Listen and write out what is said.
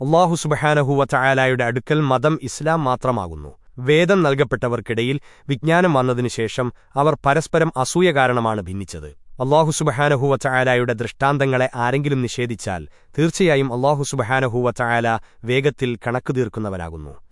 അള്ളാഹു സുബഹാനഹൂവ ചായാലായുടെ അടുക്കൽ മതം ഇസ്ലാം മാത്രമാകുന്നു. വേദം നൽകപ്പെട്ടവർക്കിടയിൽ വിജ്ഞാനം വന്നതിനുശേഷം അവർ പരസ്പരം അസൂയ കാരണമാണ് ഭിന്നിച്ചത്. അള്ളാഹു സുബഹാനഹൂവ ചായാലായുടെ ദൃഷ്ടാന്തങ്ങളെ ആരെങ്കിലും നിഷേധിച്ചാൽ തീർച്ചയായും അള്ളാഹു സുബഹാനഹൂവ ചായാല വേഗത്തിൽ കണക്കു തീർക്കുന്നവനാകുന്നു